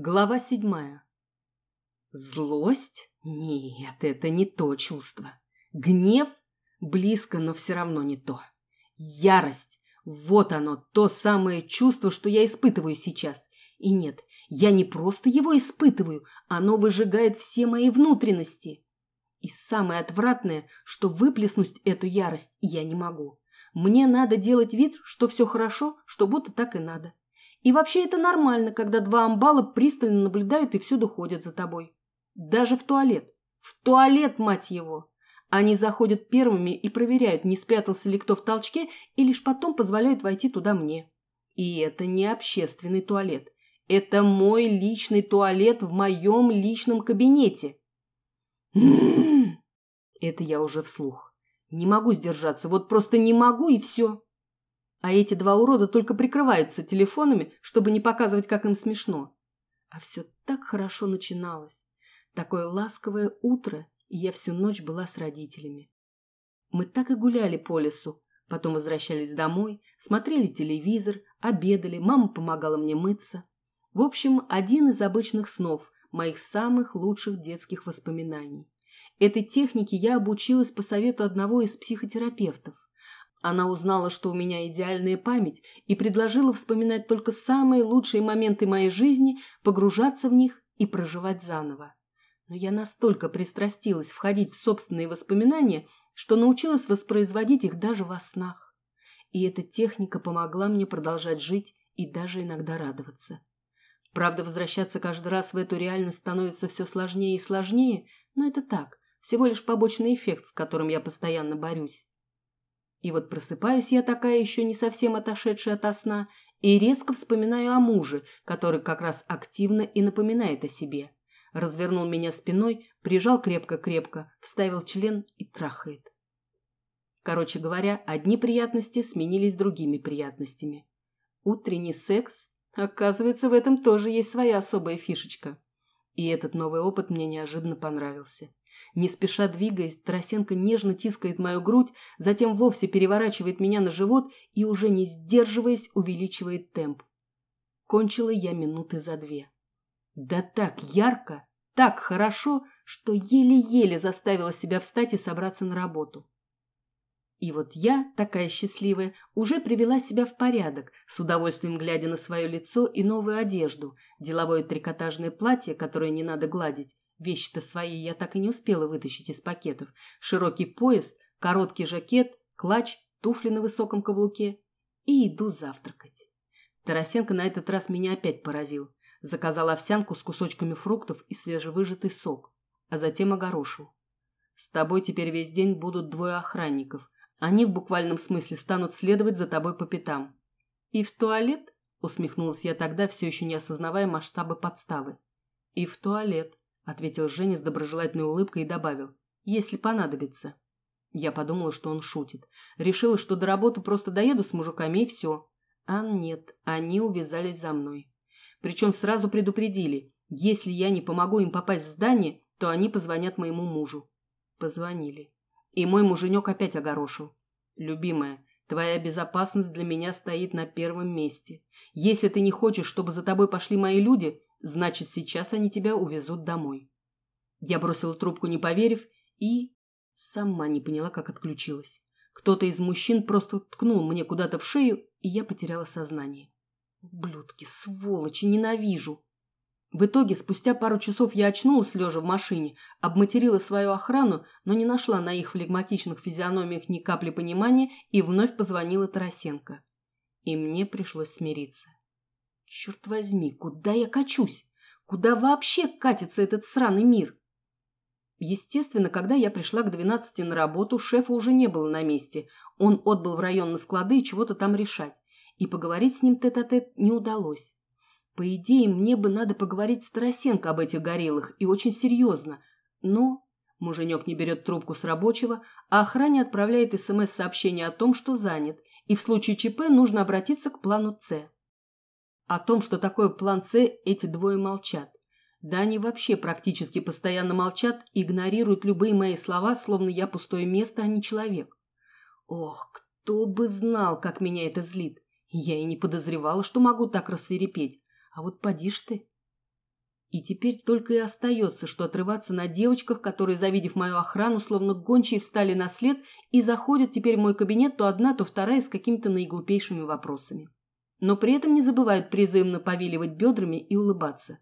Глава седьмая. Злость? Нет, это не то чувство. Гнев? Близко, но все равно не то. Ярость? Вот оно, то самое чувство, что я испытываю сейчас. И нет, я не просто его испытываю, оно выжигает все мои внутренности. И самое отвратное, что выплеснуть эту ярость я не могу. Мне надо делать вид, что все хорошо, что будто так и надо. И вообще это нормально, когда два амбала пристально наблюдают и всюду ходят за тобой. Даже в туалет. В туалет, мать его! Они заходят первыми и проверяют, не спрятался ли кто в толчке, и лишь потом позволяют войти туда мне. И это не общественный туалет. Это мой личный туалет в моем личном кабинете. Это я уже вслух. Не могу сдержаться, вот просто не могу и все. А эти два урода только прикрываются телефонами, чтобы не показывать, как им смешно. А все так хорошо начиналось. Такое ласковое утро, и я всю ночь была с родителями. Мы так и гуляли по лесу, потом возвращались домой, смотрели телевизор, обедали, мама помогала мне мыться. В общем, один из обычных снов, моих самых лучших детских воспоминаний. Этой технике я обучилась по совету одного из психотерапевтов. Она узнала, что у меня идеальная память, и предложила вспоминать только самые лучшие моменты моей жизни, погружаться в них и проживать заново. Но я настолько пристрастилась входить в собственные воспоминания, что научилась воспроизводить их даже во снах. И эта техника помогла мне продолжать жить и даже иногда радоваться. Правда, возвращаться каждый раз в эту реальность становится все сложнее и сложнее, но это так, всего лишь побочный эффект, с которым я постоянно борюсь. И вот просыпаюсь я такая еще не совсем отошедшая от сна и резко вспоминаю о муже, который как раз активно и напоминает о себе. Развернул меня спиной, прижал крепко-крепко, вставил член и трахает. Короче говоря, одни приятности сменились другими приятностями. Утренний секс, оказывается, в этом тоже есть своя особая фишечка. И этот новый опыт мне неожиданно понравился. Не спеша двигаясь, Тарасенко нежно тискает мою грудь, затем вовсе переворачивает меня на живот и, уже не сдерживаясь, увеличивает темп. Кончила я минуты за две. Да так ярко, так хорошо, что еле-еле заставила себя встать и собраться на работу. И вот я, такая счастливая, уже привела себя в порядок, с удовольствием глядя на свое лицо и новую одежду, деловое трикотажное платье, которое не надо гладить, Вещи-то свои я так и не успела вытащить из пакетов. Широкий пояс, короткий жакет, клатч, туфли на высоком каблуке. И иду завтракать. Тарасенко на этот раз меня опять поразил. Заказал овсянку с кусочками фруктов и свежевыжатый сок, а затем огорошил. С тобой теперь весь день будут двое охранников. Они в буквальном смысле станут следовать за тобой по пятам. И в туалет? Усмехнулась я тогда, все еще не осознавая масштабы подставы. И в туалет ответил Женя с доброжелательной улыбкой и добавил. Если понадобится. Я подумала, что он шутит. Решила, что до работы просто доеду с мужиками и все. А нет, они увязались за мной. Причем сразу предупредили, если я не помогу им попасть в здание, то они позвонят моему мужу. Позвонили. И мой муженек опять огорошил. Любимая, твоя безопасность для меня стоит на первом месте. Если ты не хочешь, чтобы за тобой пошли мои люди, Значит, сейчас они тебя увезут домой. Я бросила трубку, не поверив, и сама не поняла, как отключилась. Кто-то из мужчин просто ткнул мне куда-то в шею, и я потеряла сознание. Ублюдки, сволочи, ненавижу. В итоге, спустя пару часов я очнулась, лежа в машине, обматерила свою охрану, но не нашла на их флегматичных физиономиях ни капли понимания и вновь позвонила Тарасенко. И мне пришлось смириться. Черт возьми, куда я качусь? Куда вообще катится этот сраный мир? Естественно, когда я пришла к двенадцати на работу, шефа уже не было на месте. Он отбыл в район на склады и чего-то там решать. И поговорить с ним тет-а-тет -тет не удалось. По идее, мне бы надо поговорить с Тарасенко об этих гориллах, и очень серьезно. Но муженек не берет трубку с рабочего, а охране отправляет СМС-сообщение о том, что занят, и в случае ЧП нужно обратиться к плану С. О том, что такое план С, эти двое молчат. Да они вообще практически постоянно молчат, игнорируют любые мои слова, словно я пустое место, а не человек. Ох, кто бы знал, как меня это злит. Я и не подозревала, что могу так рассверепеть. А вот поди ж ты. И теперь только и остается, что отрываться на девочках, которые, завидев мою охрану, словно гончие встали на след и заходят теперь в мой кабинет то одна, то вторая с какими-то наиглупейшими вопросами. Но при этом не забывают призывно повиливать бедрами и улыбаться.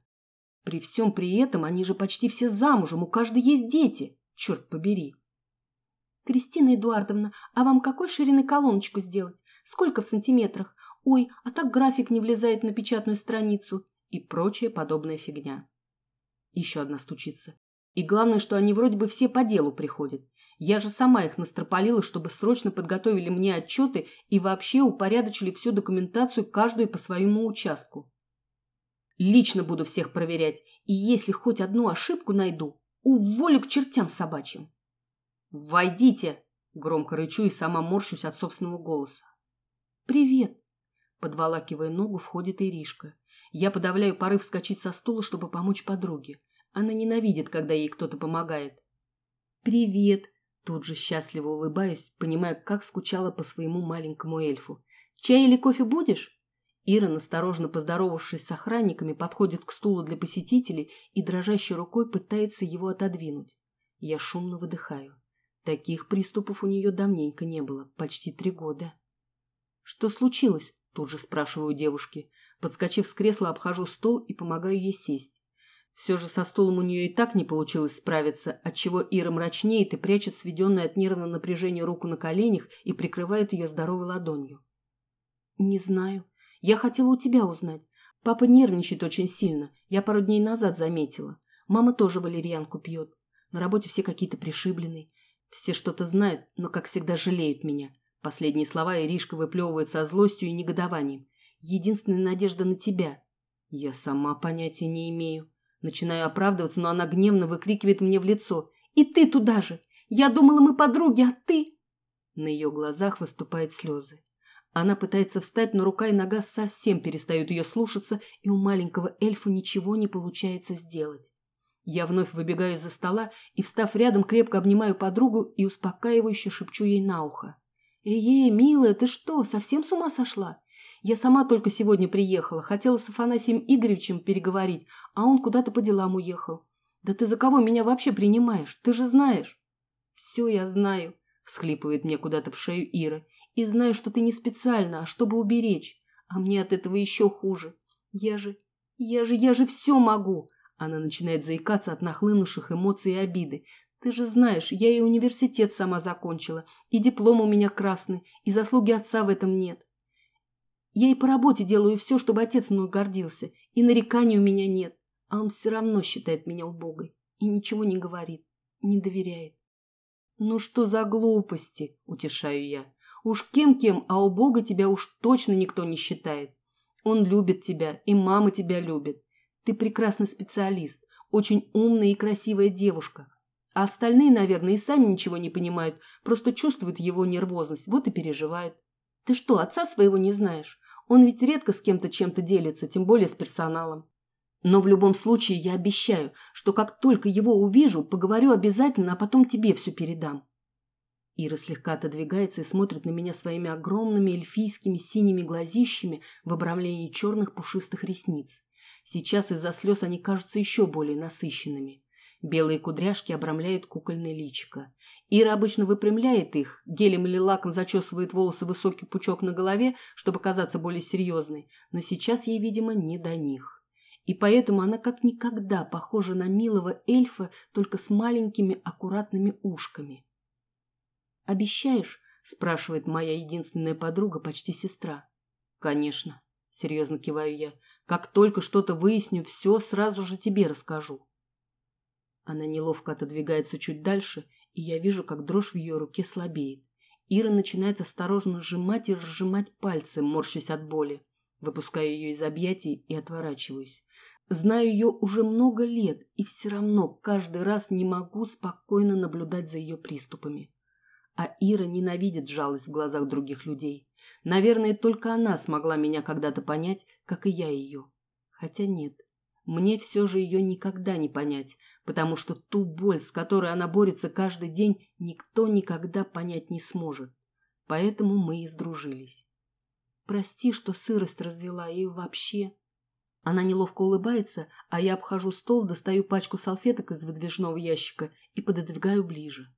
При всем при этом они же почти все замужем, у каждой есть дети. Черт побери. Кристина Эдуардовна, а вам какой ширины колоночку сделать? Сколько в сантиметрах? Ой, а так график не влезает на печатную страницу и прочая подобная фигня. Еще одна стучится. И главное, что они вроде бы все по делу приходят. Я же сама их настропалила, чтобы срочно подготовили мне отчеты и вообще упорядочили всю документацию, каждую по своему участку. Лично буду всех проверять, и если хоть одну ошибку найду, уволю к чертям собачьим. «Войдите!» – громко рычу и сама морщусь от собственного голоса. «Привет!» – подволакивая ногу, входит Иришка. Я подавляю порыв вскочить со стула, чтобы помочь подруге. Она ненавидит, когда ей кто-то помогает. «Привет!» Тут же счастливо улыбаюсь, понимая, как скучала по своему маленькому эльфу. «Чай или кофе будешь?» Ира, насторожно поздоровавшись с охранниками, подходит к стулу для посетителей и дрожащей рукой пытается его отодвинуть. Я шумно выдыхаю. Таких приступов у нее давненько не было, почти три года. «Что случилось?» – тут же спрашиваю девушки. Подскочив с кресла, обхожу стол и помогаю ей сесть. Все же со стулом у нее и так не получилось справиться, отчего Ира мрачнеет и прячет сведенную от нервного напряжения руку на коленях и прикрывает ее здоровой ладонью. «Не знаю. Я хотела у тебя узнать. Папа нервничает очень сильно. Я пару дней назад заметила. Мама тоже валерьянку пьет. На работе все какие-то пришибленные. Все что-то знают, но, как всегда, жалеют меня. Последние слова Иришка выплевывает со злостью и негодованием единственная надежда на тебя. Я сама понятия не имею. Начинаю оправдываться, но она гневно выкрикивает мне в лицо. «И ты туда же! Я думала, мы подруги, а ты...» На ее глазах выступают слезы. Она пытается встать, но рука и нога совсем перестают ее слушаться, и у маленького эльфа ничего не получается сделать. Я вновь выбегаю из-за стола и, встав рядом, крепко обнимаю подругу и успокаивающе шепчу ей на ухо. «Эй, милая, ты что, совсем с ума сошла? Я сама только сегодня приехала, хотела с Афанасием Игоревичем переговорить, а он куда-то по делам уехал. Да ты за кого меня вообще принимаешь? Ты же знаешь. Все я знаю, всхлипывает мне куда-то в шею Ира. И знаю, что ты не специально, а чтобы уберечь. А мне от этого еще хуже. Я же, я же, я же все могу. Она начинает заикаться от нахлынувших эмоций и обиды. Ты же знаешь, я и университет сама закончила, и диплом у меня красный, и заслуги отца в этом нет. Я и по работе делаю все, чтобы отец мной гордился, и нареканий у меня нет, а он все равно считает меня убогой и ничего не говорит, не доверяет. «Ну что за глупости?» – утешаю я. «Уж кем-кем, а у Бога тебя уж точно никто не считает. Он любит тебя, и мама тебя любит. Ты прекрасный специалист, очень умная и красивая девушка. А остальные, наверное, и сами ничего не понимают, просто чувствуют его нервозность, вот и переживают. Ты что, отца своего не знаешь? Он ведь редко с кем-то чем-то делится, тем более с персоналом. Но в любом случае я обещаю, что как только его увижу, поговорю обязательно, а потом тебе все передам. Ира слегка отодвигается и смотрит на меня своими огромными эльфийскими синими глазищами в обрамлении черных пушистых ресниц. Сейчас из-за слез они кажутся еще более насыщенными. Белые кудряшки обрамляют кукольное личико. Ира обычно выпрямляет их, гелем или лаком зачесывает волосы высокий пучок на голове, чтобы казаться более серьезной, но сейчас ей, видимо, не до них. И поэтому она как никогда похожа на милого эльфа, только с маленькими аккуратными ушками. «Обещаешь?» – спрашивает моя единственная подруга, почти сестра. «Конечно», – серьезно киваю я. «Как только что-то выясню, все сразу же тебе расскажу». Она неловко отодвигается чуть дальше и я вижу, как дрожь в ее руке слабеет. Ира начинает осторожно сжимать и разжимать пальцы, морщась от боли. Выпускаю ее из объятий и отворачиваюсь. Знаю ее уже много лет, и все равно каждый раз не могу спокойно наблюдать за ее приступами. А Ира ненавидит жалость в глазах других людей. Наверное, только она смогла меня когда-то понять, как и я ее. Хотя нет, мне все же ее никогда не понять, потому что ту боль, с которой она борется каждый день, никто никогда понять не сможет. Поэтому мы и сдружились. Прости, что сырость развела и вообще... Она неловко улыбается, а я обхожу стол, достаю пачку салфеток из выдвижного ящика и пододвигаю ближе.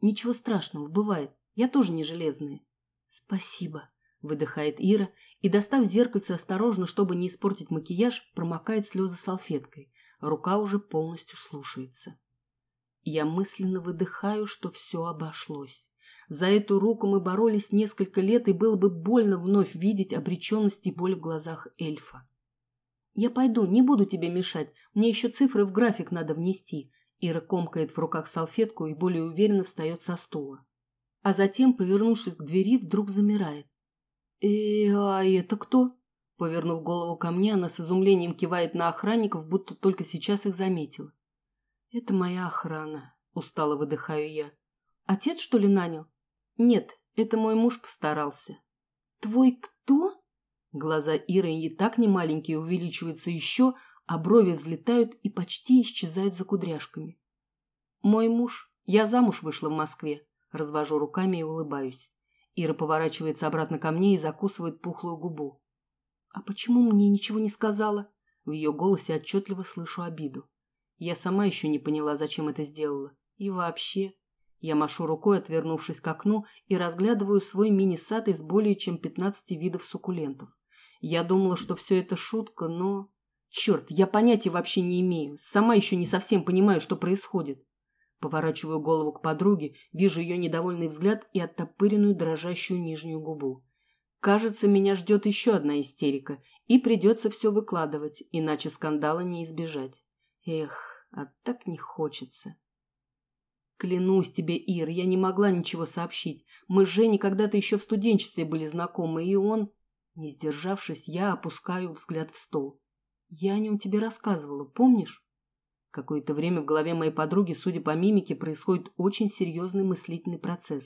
Ничего страшного, бывает. Я тоже не железная. Спасибо, выдыхает Ира и, достав зеркальце осторожно, чтобы не испортить макияж, промокает слезы салфеткой. Рука уже полностью слушается. Я мысленно выдыхаю, что все обошлось. За эту руку мы боролись несколько лет, и было бы больно вновь видеть обреченность и боль в глазах эльфа. «Я пойду, не буду тебе мешать. Мне еще цифры в график надо внести». Ира комкает в руках салфетку и более уверенно встает со стула. А затем, повернувшись к двери, вдруг замирает. «Э, а это кто?» Повернув голову ко мне, она с изумлением кивает на охранников, будто только сейчас их заметила. «Это моя охрана», — устало выдыхаю я. «Отец, что ли, нанял?» «Нет, это мой муж постарался». «Твой кто?» Глаза Иры и так не маленькие увеличиваются еще, а брови взлетают и почти исчезают за кудряшками. «Мой муж. Я замуж вышла в Москве». Развожу руками и улыбаюсь. Ира поворачивается обратно ко мне и закусывает пухлую губу. «А почему мне ничего не сказала?» В ее голосе отчетливо слышу обиду. Я сама еще не поняла, зачем это сделала. И вообще... Я машу рукой, отвернувшись к окну, и разглядываю свой мини-сад из более чем пятнадцати видов суккулентов. Я думала, что все это шутка, но... Черт, я понятия вообще не имею. Сама еще не совсем понимаю, что происходит. Поворачиваю голову к подруге, вижу ее недовольный взгляд и оттопыренную дрожащую нижнюю губу. Кажется, меня ждет еще одна истерика, и придется все выкладывать, иначе скандала не избежать. Эх, а так не хочется. Клянусь тебе, Ир, я не могла ничего сообщить. Мы с Женей когда-то еще в студенчестве были знакомы, и он... Не сдержавшись, я опускаю взгляд в стол. Я о нем тебе рассказывала, помнишь? Какое-то время в голове моей подруги, судя по мимике, происходит очень серьезный мыслительный процесс.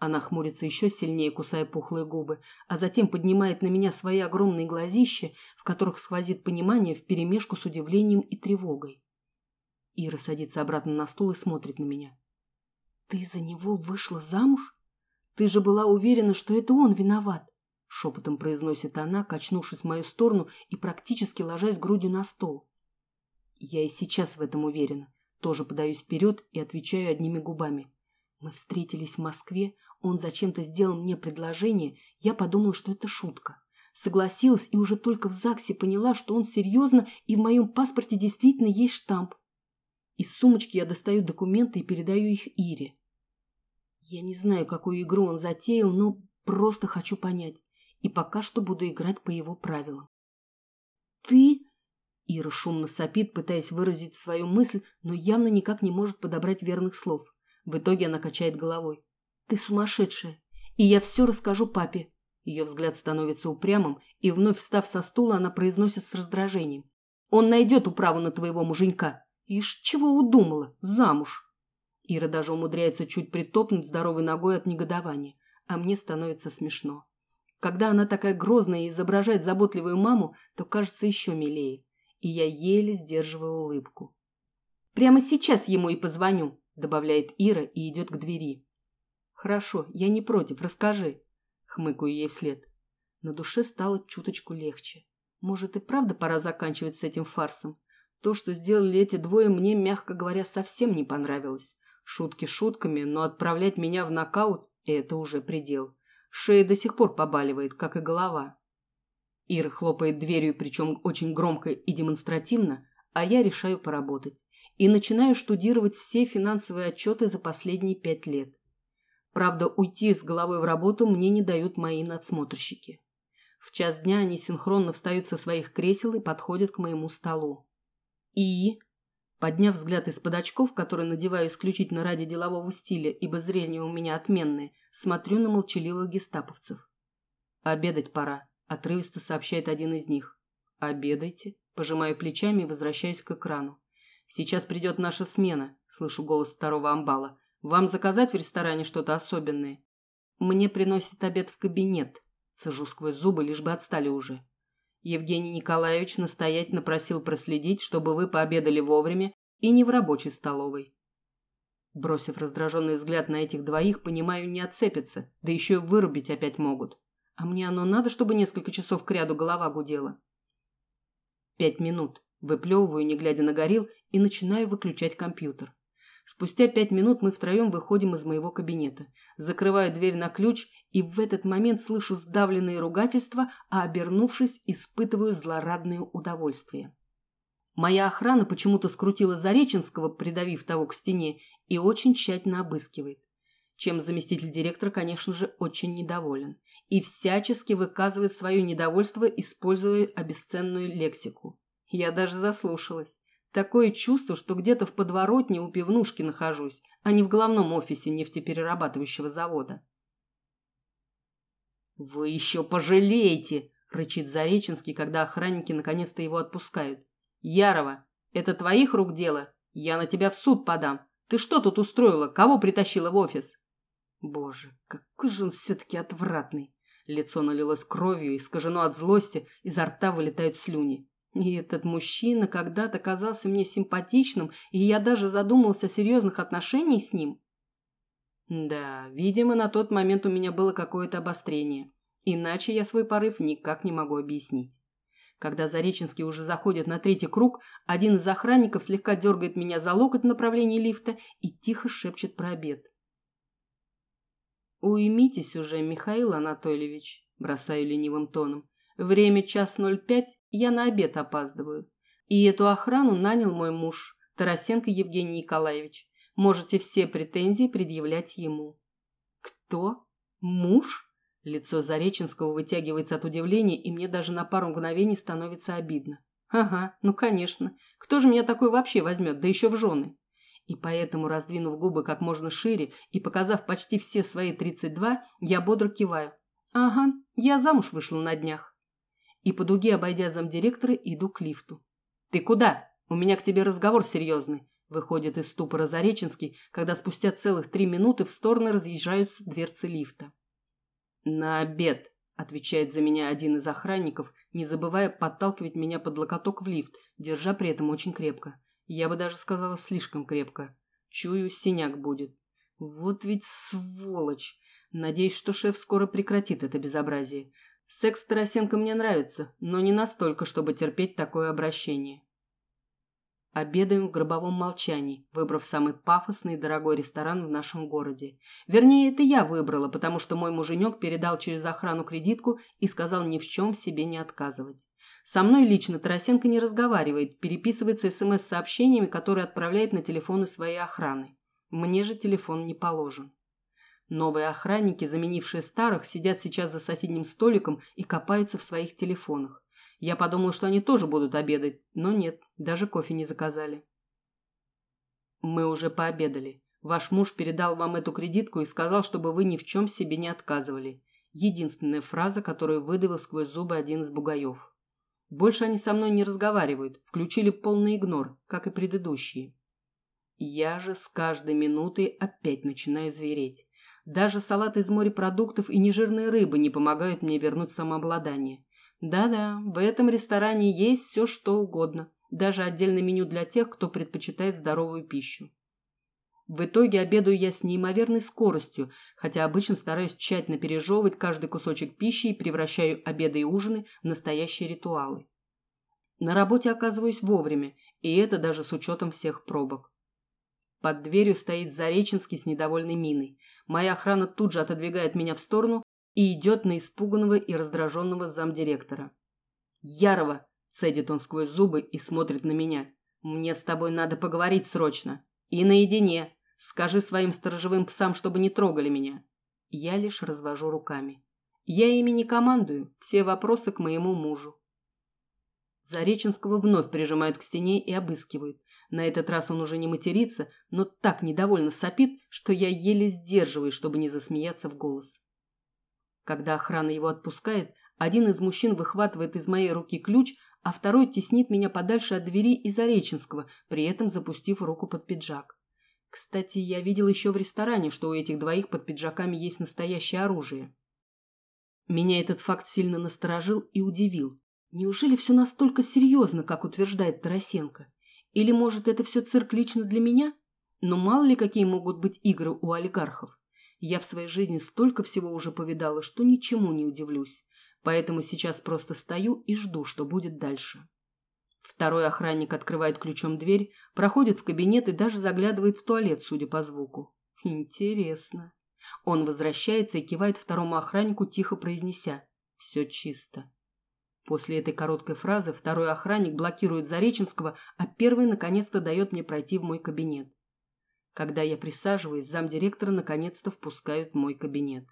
Она хмурится еще сильнее, кусая пухлые губы, а затем поднимает на меня свои огромные глазища, в которых сквозит понимание вперемешку с удивлением и тревогой. Ира садится обратно на стул и смотрит на меня. «Ты за него вышла замуж? Ты же была уверена, что это он виноват!» Шепотом произносит она, качнувшись в мою сторону и практически ложась грудью на стол. Я и сейчас в этом уверена. Тоже подаюсь вперед и отвечаю одними губами. Мы встретились в Москве, он зачем-то сделал мне предложение, я подумала, что это шутка. Согласилась и уже только в ЗАГСе поняла, что он серьезно и в моем паспорте действительно есть штамп. Из сумочки я достаю документы и передаю их Ире. Я не знаю, какую игру он затеял, но просто хочу понять и пока что буду играть по его правилам. «Ты...» Ира шумно сопит, пытаясь выразить свою мысль, но явно никак не может подобрать верных слов. В итоге она качает головой. «Ты сумасшедшая, и я все расскажу папе». Ее взгляд становится упрямым, и вновь встав со стула, она произносит с раздражением. «Он найдет управу на твоего муженька. Ишь, чего удумала? Замуж!» Ира даже умудряется чуть притопнуть здоровой ногой от негодования, а мне становится смешно. Когда она такая грозная и изображает заботливую маму, то кажется еще милее. И я еле сдерживаю улыбку. «Прямо сейчас ему и позвоню», — добавляет Ира и идет к двери. «Хорошо, я не против, расскажи», — хмыкаю ей вслед. На душе стало чуточку легче. Может, и правда пора заканчивать с этим фарсом? То, что сделали эти двое, мне, мягко говоря, совсем не понравилось. Шутки шутками, но отправлять меня в нокаут – это уже предел. Шея до сих пор побаливает, как и голова. Ира хлопает дверью, причем очень громко и демонстративно, а я решаю поработать. И начинаю штудировать все финансовые отчеты за последние пять лет. Правда, уйти с головой в работу мне не дают мои надсмотрщики. В час дня они синхронно встают со своих кресел и подходят к моему столу. И, подняв взгляд из-под очков, которые надеваю исключительно ради делового стиля, ибо зрение у меня отменное, Смотрю на молчаливых гестаповцев. «Обедать пора», — отрывисто сообщает один из них. «Обедайте», — пожимаю плечами и возвращаюсь к экрану. «Сейчас придет наша смена», — слышу голос второго амбала. «Вам заказать в ресторане что-то особенное?» «Мне приносит обед в кабинет», — цежу сквозь зубы, лишь бы отстали уже. Евгений Николаевич настоятельно просил проследить, чтобы вы пообедали вовремя и не в рабочей столовой. Бросив раздраженный взгляд на этих двоих, понимаю, не отцепятся, да еще и вырубить опять могут. А мне оно надо, чтобы несколько часов кряду голова гудела. Пять минут. Выплевываю, не глядя на горил, и начинаю выключать компьютер. Спустя пять минут мы втроем выходим из моего кабинета. Закрываю дверь на ключ и в этот момент слышу сдавленные ругательства, а обернувшись, испытываю злорадное удовольствие. Моя охрана почему-то скрутила Зареченского, придавив того к стене, и очень тщательно обыскивает. Чем заместитель директора, конечно же, очень недоволен. И всячески выказывает свое недовольство, используя обесценную лексику. Я даже заслушалась. Такое чувство, что где-то в подворотне у пивнушки нахожусь, а не в главном офисе нефтеперерабатывающего завода. «Вы еще пожалеете!» – рычит Зареченский, когда охранники наконец-то его отпускают. «Ярова, это твоих рук дело? Я на тебя в суд подам. Ты что тут устроила? Кого притащила в офис?» Боже, какой же он все-таки отвратный. Лицо налилось кровью, искажено от злости, изо рта вылетают слюни. И этот мужчина когда-то казался мне симпатичным, и я даже задумался о серьезных отношениях с ним. Да, видимо, на тот момент у меня было какое-то обострение. Иначе я свой порыв никак не могу объяснить. Когда Зареченский уже заходит на третий круг, один из охранников слегка дергает меня за локоть в направлении лифта и тихо шепчет про обед. «Уймитесь уже, Михаил Анатольевич», – бросаю ленивым тоном. «Время час ноль пять, я на обед опаздываю. И эту охрану нанял мой муж, Тарасенко Евгений Николаевич. Можете все претензии предъявлять ему». «Кто? Муж?» Лицо Зареченского вытягивается от удивления, и мне даже на пару мгновений становится обидно. «Ага, ну конечно. Кто же меня такой вообще возьмет, да еще в жены?» И поэтому, раздвинув губы как можно шире и показав почти все свои тридцать два, я бодро киваю. «Ага, я замуж вышла на днях» и по дуге, обойдя замдиректора, иду к лифту. «Ты куда? У меня к тебе разговор серьезный», – выходит из ступора Зареченский, когда спустя целых три минуты в стороны разъезжаются дверцы лифта. «На обед», – отвечает за меня один из охранников, не забывая подталкивать меня под локоток в лифт, держа при этом очень крепко. Я бы даже сказала, слишком крепко. Чую, синяк будет. Вот ведь сволочь! Надеюсь, что шеф скоро прекратит это безобразие. Секс Тарасенко мне нравится, но не настолько, чтобы терпеть такое обращение. Обедаем в гробовом молчании, выбрав самый пафосный и дорогой ресторан в нашем городе. Вернее, это я выбрала, потому что мой муженек передал через охрану кредитку и сказал ни в чем себе не отказывать. Со мной лично Тарасенко не разговаривает, переписывается СМС-сообщениями, которые отправляет на телефоны своей охраны. Мне же телефон не положен. Новые охранники, заменившие старых, сидят сейчас за соседним столиком и копаются в своих телефонах. Я подумал, что они тоже будут обедать, но нет, даже кофе не заказали. Мы уже пообедали. Ваш муж передал вам эту кредитку и сказал, чтобы вы ни в чем себе не отказывали. Единственная фраза, которую выдавил сквозь зубы один из бугаев. Больше они со мной не разговаривают, включили полный игнор, как и предыдущие. Я же с каждой минутой опять начинаю звереть. Даже салат из морепродуктов и нежирной рыбы не помогают мне вернуть самообладание. Да-да, в этом ресторане есть все, что угодно. Даже отдельное меню для тех, кто предпочитает здоровую пищу. В итоге обедаю я с неимоверной скоростью, хотя обычно стараюсь тщательно пережевывать каждый кусочек пищи и превращаю обеды и ужины в настоящие ритуалы. На работе оказываюсь вовремя, и это даже с учетом всех пробок. Под дверью стоит Зареченский с недовольной миной. Моя охрана тут же отодвигает меня в сторону и идет на испуганного и раздраженного замдиректора. «Ярова!» – цедит он сквозь зубы и смотрит на меня. «Мне с тобой надо поговорить срочно. И наедине. Скажи своим сторожевым псам, чтобы не трогали меня». Я лишь развожу руками. Я ими не командую, все вопросы к моему мужу. Зареченского вновь прижимают к стене и обыскивают. На этот раз он уже не матерится, но так недовольно сопит, что я еле сдерживаюсь, чтобы не засмеяться в голос. Когда охрана его отпускает, один из мужчин выхватывает из моей руки ключ, а второй теснит меня подальше от двери из Зареченского, при этом запустив руку под пиджак. Кстати, я видел еще в ресторане, что у этих двоих под пиджаками есть настоящее оружие. Меня этот факт сильно насторожил и удивил. Неужели все настолько серьезно, как утверждает Тарасенко? Или, может, это все цирк лично для меня? Но мало ли какие могут быть игры у олигархов. Я в своей жизни столько всего уже повидала, что ничему не удивлюсь. Поэтому сейчас просто стою и жду, что будет дальше. Второй охранник открывает ключом дверь, проходит в кабинет и даже заглядывает в туалет, судя по звуку. Интересно. Он возвращается и кивает второму охраннику, тихо произнеся «Все чисто». После этой короткой фразы второй охранник блокирует Зареченского, а первый наконец-то дает мне пройти в мой кабинет. Когда я присаживаюсь, замдиректора наконец-то впускают в мой кабинет.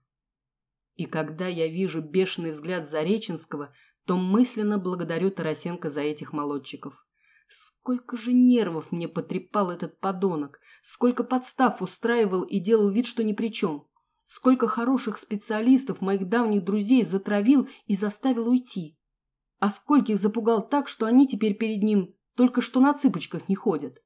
И когда я вижу бешеный взгляд Зареченского, то мысленно благодарю Тарасенко за этих молодчиков. Сколько же нервов мне потрепал этот подонок, сколько подстав устраивал и делал вид, что ни при чем. Сколько хороших специалистов, моих давних друзей, затравил и заставил уйти. А скольких запугал так, что они теперь перед ним только что на цыпочках не ходят.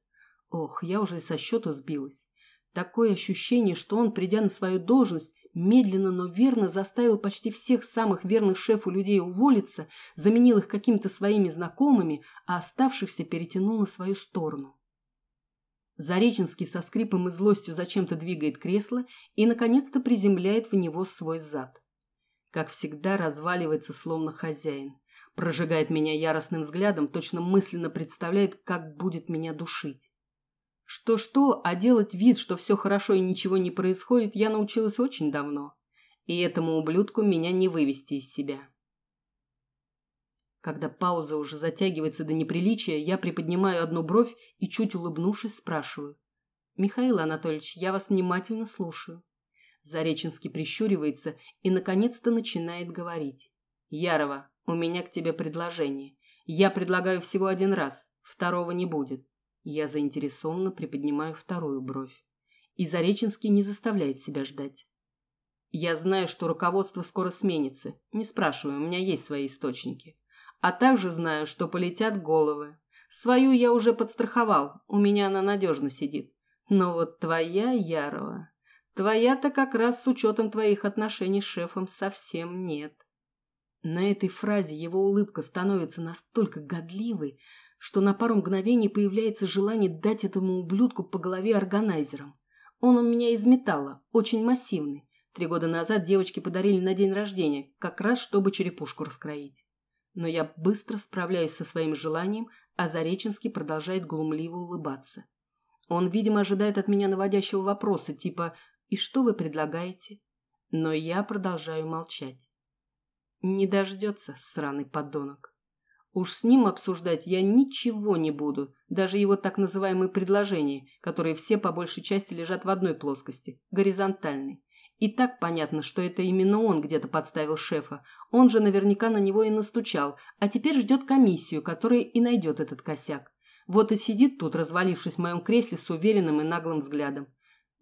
Ох, я уже со счету сбилась. Такое ощущение, что он, придя на свою должность, медленно, но верно заставил почти всех самых верных шефу людей уволиться, заменил их какими-то своими знакомыми, а оставшихся перетянул на свою сторону. Зареченский со скрипом и злостью зачем-то двигает кресло и, наконец-то, приземляет в него свой зад. Как всегда, разваливается, словно хозяин. Прожигает меня яростным взглядом, точно мысленно представляет, как будет меня душить. Что-что, а делать вид, что все хорошо и ничего не происходит, я научилась очень давно. И этому ублюдку меня не вывести из себя. Когда пауза уже затягивается до неприличия, я приподнимаю одну бровь и, чуть улыбнувшись, спрашиваю. «Михаил Анатольевич, я вас внимательно слушаю». Зареченский прищуривается и, наконец-то, начинает говорить. «Ярова, у меня к тебе предложение. Я предлагаю всего один раз, второго не будет. Я заинтересованно приподнимаю вторую бровь. И Зареченский не заставляет себя ждать. Я знаю, что руководство скоро сменится. Не спрашивай, у меня есть свои источники. А также знаю, что полетят головы. Свою я уже подстраховал, у меня она надежно сидит. Но вот твоя, Ярова, твоя-то как раз с учетом твоих отношений с шефом совсем нет. На этой фразе его улыбка становится настолько годливой, что на пару мгновений появляется желание дать этому ублюдку по голове органайзером. Он у меня из металла, очень массивный. Три года назад девочки подарили на день рождения, как раз чтобы черепушку раскроить. Но я быстро справляюсь со своим желанием, а Зареченский продолжает глумливо улыбаться. Он, видимо, ожидает от меня наводящего вопроса, типа «И что вы предлагаете?» Но я продолжаю молчать. Не дождется, сраный подонок. Уж с ним обсуждать я ничего не буду, даже его так называемые предложения, которые все по большей части лежат в одной плоскости, горизонтальной. И так понятно, что это именно он где-то подставил шефа. Он же наверняка на него и настучал, а теперь ждет комиссию, которая и найдет этот косяк. Вот и сидит тут, развалившись в моем кресле с уверенным и наглым взглядом.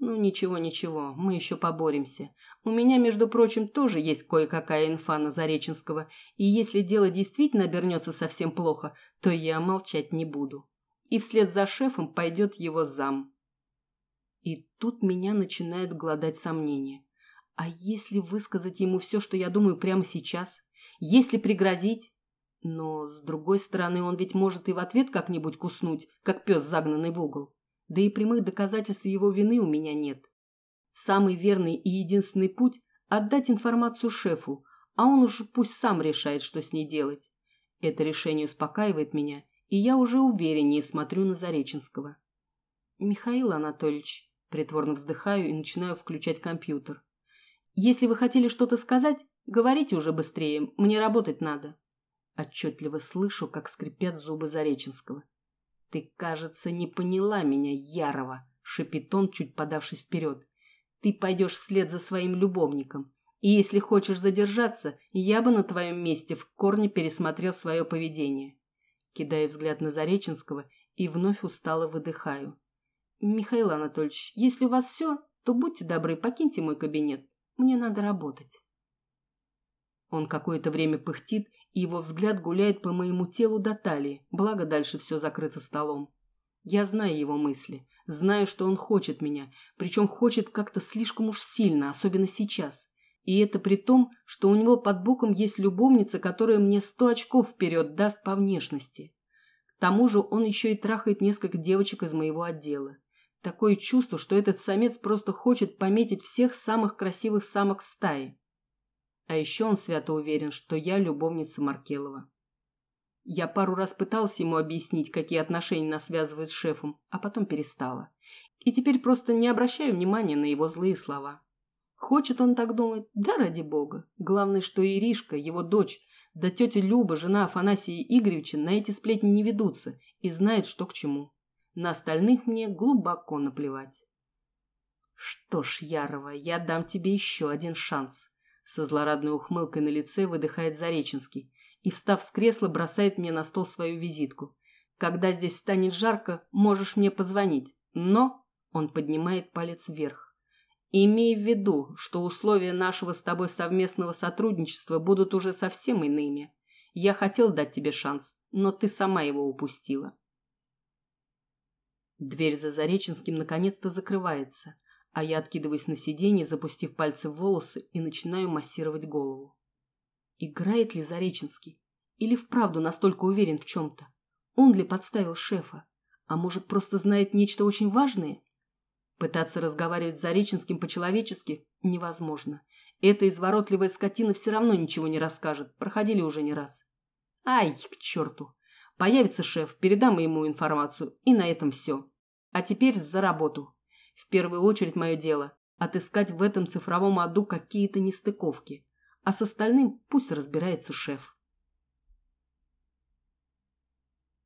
Ну, ничего, ничего, мы еще поборемся. У меня, между прочим, тоже есть кое-какая инфа на Зареченского, и если дело действительно обернется совсем плохо, то я молчать не буду. И вслед за шефом пойдет его зам. И тут меня начинают гладать сомнения. А если высказать ему все, что я думаю прямо сейчас? Если пригрозить? Но, с другой стороны, он ведь может и в ответ как-нибудь куснуть, как пес, загнанный в угол. Да и прямых доказательств его вины у меня нет. Самый верный и единственный путь – отдать информацию шефу, а он уже пусть сам решает, что с ней делать. Это решение успокаивает меня, и я уже увереннее смотрю на Зареченского. «Михаил Анатольевич», – притворно вздыхаю и начинаю включать компьютер. «Если вы хотели что-то сказать, говорите уже быстрее, мне работать надо». Отчетливо слышу, как скрипят зубы Зареченского. «Ты, кажется, не поняла меня, Ярова», – шепит он, чуть подавшись вперед. Ты пойдешь вслед за своим любовником. И если хочешь задержаться, я бы на твоем месте в корне пересмотрел свое поведение. Кидаю взгляд на Зареченского и вновь устало выдыхаю. Михаил Анатольевич, если у вас все, то будьте добры, покиньте мой кабинет. Мне надо работать. Он какое-то время пыхтит, его взгляд гуляет по моему телу до талии, благо дальше все закрыто столом. Я знаю его мысли, знаю, что он хочет меня, причем хочет как-то слишком уж сильно, особенно сейчас. И это при том, что у него под боком есть любовница, которая мне сто очков вперед даст по внешности. К тому же он еще и трахает несколько девочек из моего отдела. Такое чувство, что этот самец просто хочет пометить всех самых красивых самок в стае. А еще он свято уверен, что я любовница Маркелова. Я пару раз пытался ему объяснить, какие отношения нас связывают с шефом, а потом перестала. И теперь просто не обращаю внимания на его злые слова. Хочет он так думать? Да ради бога. Главное, что Иришка, его дочь, да тетя Люба, жена Афанасия Игоревича, на эти сплетни не ведутся и знают, что к чему. На остальных мне глубоко наплевать. Что ж, Ярова, я дам тебе еще один шанс. Со злорадной ухмылкой на лице выдыхает Зареченский и, встав с кресла, бросает мне на стол свою визитку. Когда здесь станет жарко, можешь мне позвонить. Но он поднимает палец вверх. Имей в виду, что условия нашего с тобой совместного сотрудничества будут уже совсем иными. Я хотел дать тебе шанс, но ты сама его упустила. Дверь за Зареченским наконец-то закрывается, а я откидываюсь на сиденье, запустив пальцы в волосы и начинаю массировать голову. Играет ли Зареченский? Или вправду настолько уверен в чем-то? Он ли подставил шефа? А может, просто знает нечто очень важное? Пытаться разговаривать с Зареченским по-человечески невозможно. Эта изворотливая скотина все равно ничего не расскажет. Проходили уже не раз. Ай, к черту. Появится шеф, передам ему информацию, и на этом все. А теперь за работу. В первую очередь мое дело – отыскать в этом цифровом аду какие-то нестыковки. А с остальным пусть разбирается шеф.